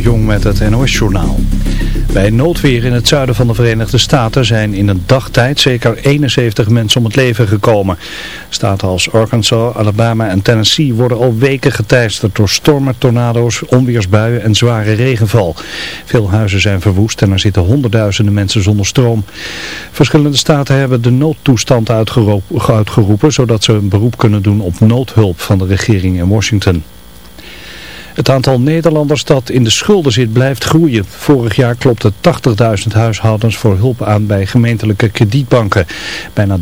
Jong met het NOS-journaal. Bij noodweer in het zuiden van de Verenigde Staten zijn in een dagtijd zeker 71 mensen om het leven gekomen. Staten als Arkansas, Alabama en Tennessee worden al weken geteisterd door stormen, tornado's, onweersbuien en zware regenval. Veel huizen zijn verwoest en er zitten honderdduizenden mensen zonder stroom. Verschillende staten hebben de noodtoestand uitgeroepen, zodat ze een beroep kunnen doen op noodhulp van de regering in Washington. Het aantal Nederlanders dat in de schulden zit blijft groeien. Vorig jaar klopte 80.000 huishoudens voor hulp aan bij gemeentelijke kredietbanken. Bijna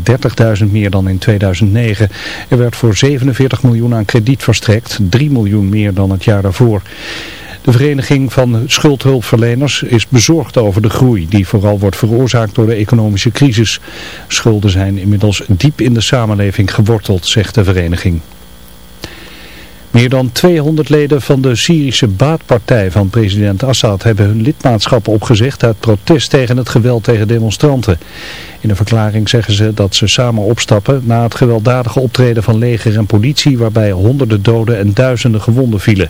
30.000 meer dan in 2009. Er werd voor 47 miljoen aan krediet verstrekt, 3 miljoen meer dan het jaar daarvoor. De Vereniging van Schuldhulpverleners is bezorgd over de groei die vooral wordt veroorzaakt door de economische crisis. Schulden zijn inmiddels diep in de samenleving geworteld, zegt de vereniging. Meer dan 200 leden van de Syrische baatpartij van president Assad hebben hun lidmaatschap opgezegd uit protest tegen het geweld tegen demonstranten. In een verklaring zeggen ze dat ze samen opstappen na het gewelddadige optreden van leger en politie waarbij honderden doden en duizenden gewonden vielen.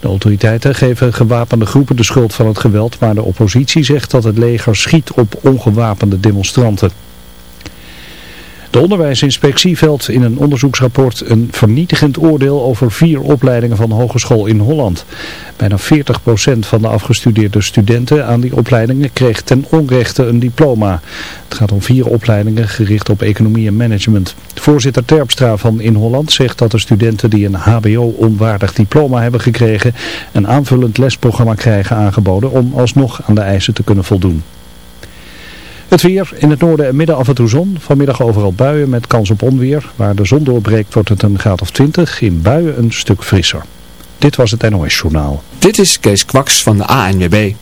De autoriteiten geven gewapende groepen de schuld van het geweld, maar de oppositie zegt dat het leger schiet op ongewapende demonstranten. De onderwijsinspectie velt in een onderzoeksrapport een vernietigend oordeel over vier opleidingen van hogeschool in Holland. Bijna 40% van de afgestudeerde studenten aan die opleidingen kreeg ten onrechte een diploma. Het gaat om vier opleidingen gericht op economie en management. Voorzitter Terpstra van In Holland zegt dat de studenten die een hbo-onwaardig diploma hebben gekregen een aanvullend lesprogramma krijgen aangeboden om alsnog aan de eisen te kunnen voldoen. Het weer, in het noorden en midden af en toe zon. Vanmiddag overal buien met kans op onweer. Waar de zon doorbreekt wordt het een graad of 20. In buien een stuk frisser. Dit was het NOS Journaal. Dit is Kees Kwaks van de ANWB.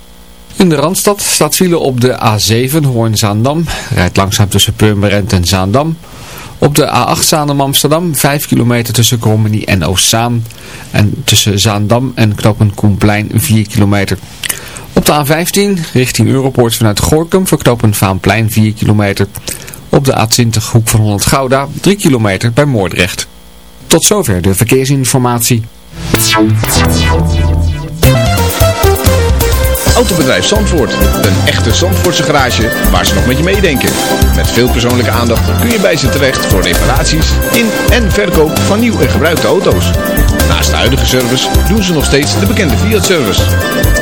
In de Randstad staat file op de A7 Hoorn-Zaandam. Rijdt langzaam tussen Purmerend en Zaandam. Op de A8 Zaandam-Amsterdam 5 kilometer tussen Krommenie en Oostzaan. En tussen Zaandam en Knoppen Koenplein 4 kilometer. Op de A15 richting Europoort vanuit Gorkum verknopen Vaanplein 4 kilometer. Op de A20 hoek van Holland Gouda 3 kilometer bij Moordrecht. Tot zover de verkeersinformatie. Autobedrijf Zandvoort. Een echte Zandvoortse garage waar ze nog met je meedenken. Met veel persoonlijke aandacht kun je bij ze terecht voor reparaties in en verkoop van nieuw en gebruikte auto's. Naast de huidige service doen ze nog steeds de bekende Fiat-service.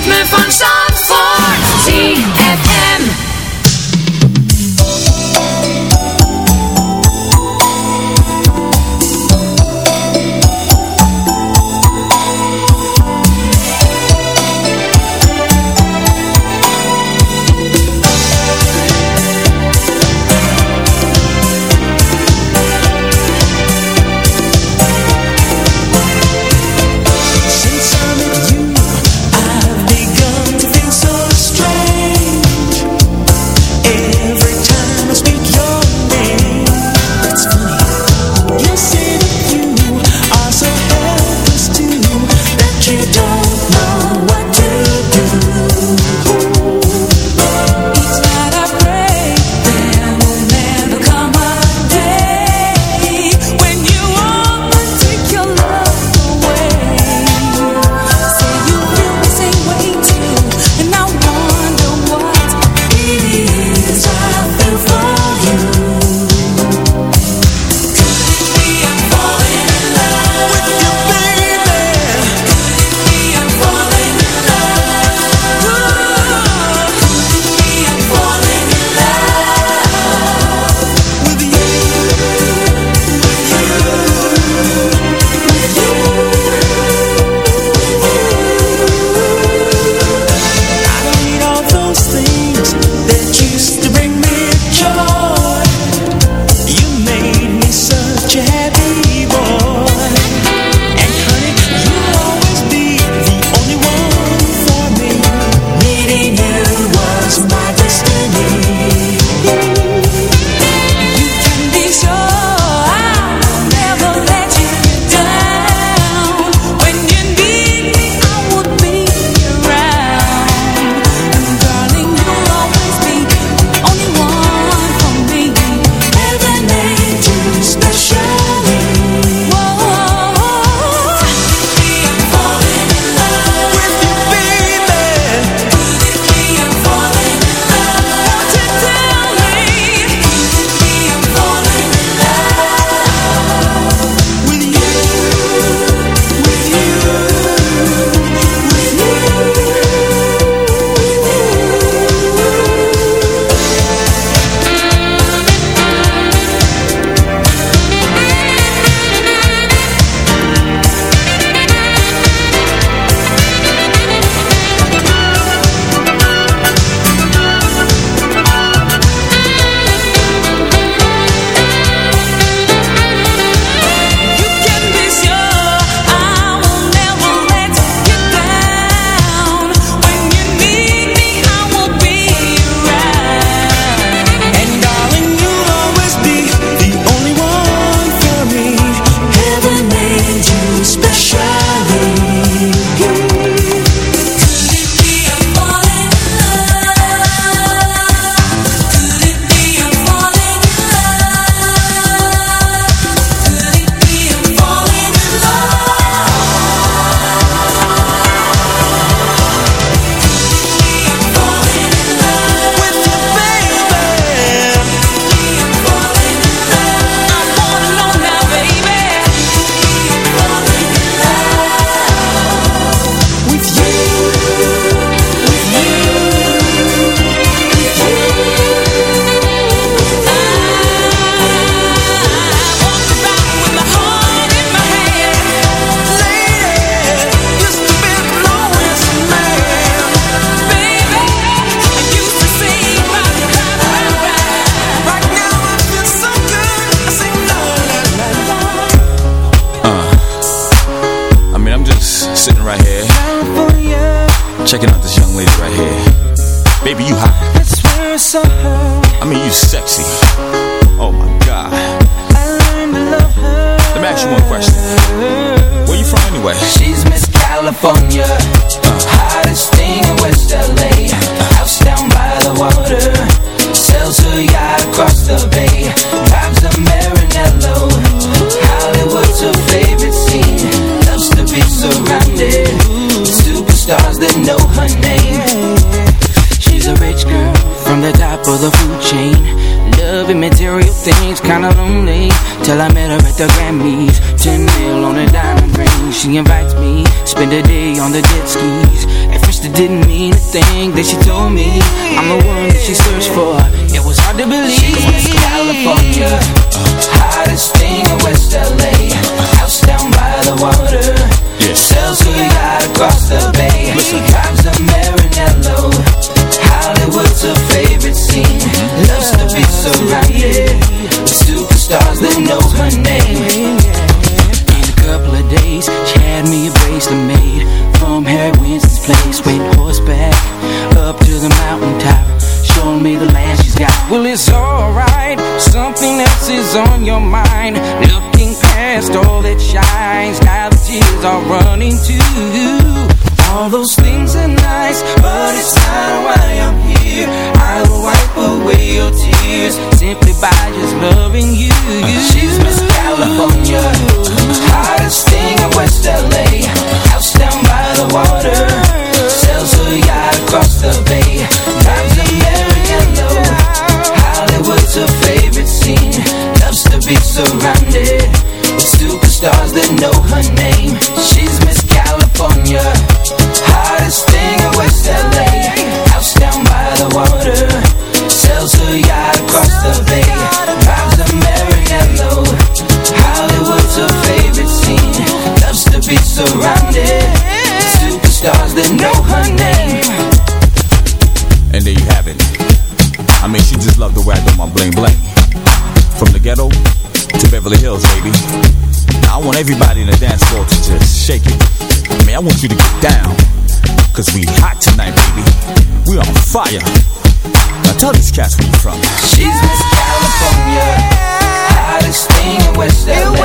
Ritme van Zandvoort. ZFM. Well, it's alright, something else is on your mind. Looking past all that shines, now the tears are running too. All those things are nice, but it's not why I'm here. I will wipe away your tears simply by just loving you. She's Miss California, hottest thing in West LA. House down by the water, sells her yacht across the bay. Surrounded with superstars that know her name. She's Miss California, hottest thing in West LA. House down by the water, sells her yacht across the bay. Drives a Maranello, Hollywood's her favorite scene. Loves to be surrounded with superstars that know Beverly Hills, baby. Now, I want everybody in the dance floor to just shake it. I mean, I want you to get down. Cause we hot tonight, baby. We on fire. Now tell these cats where you from. She's Miss California, hottest thing in West LA.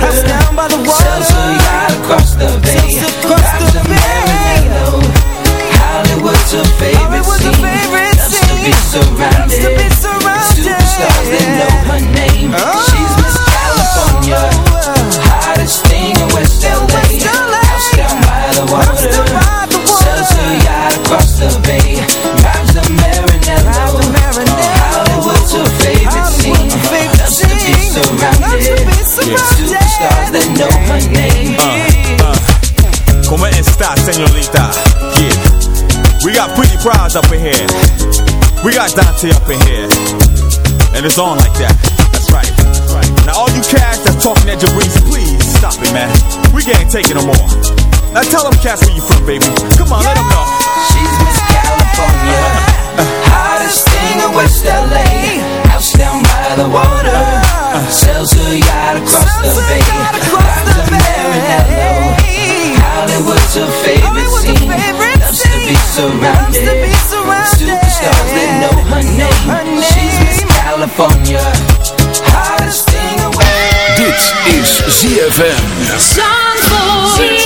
House down by the water, sells her yacht across the bay. Drives a Maranello, Hollywood's her favorite scene. Loves to be surrounded with superstars that know up in here. We got Dante up in here. And it's on like that. That's right. That's right. Now all you cats that's talking at your Jabrizi, please stop it, man. We can't take it no more. Now tell them cats where you from, baby. Come on, let them know. She's California, hottest thing in West LA. House down by the water, sells her yacht across the bay. A Maranello, Hollywood's her favorite scene. Loves to be surrounded superstars that know her name. She's Miss California, hottest thing in West Dit is ZFM. Zandvoort.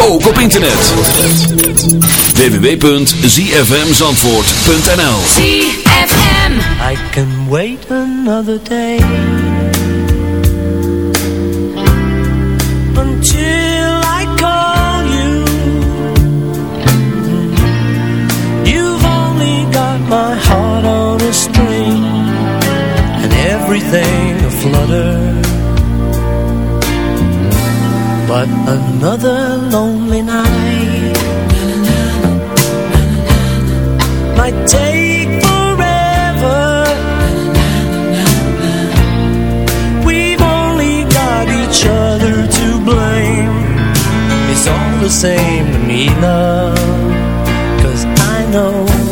ook op internet. www.zfmzandvoort.nl ZFM I can wait another day. It's all the same to me, love Cause I know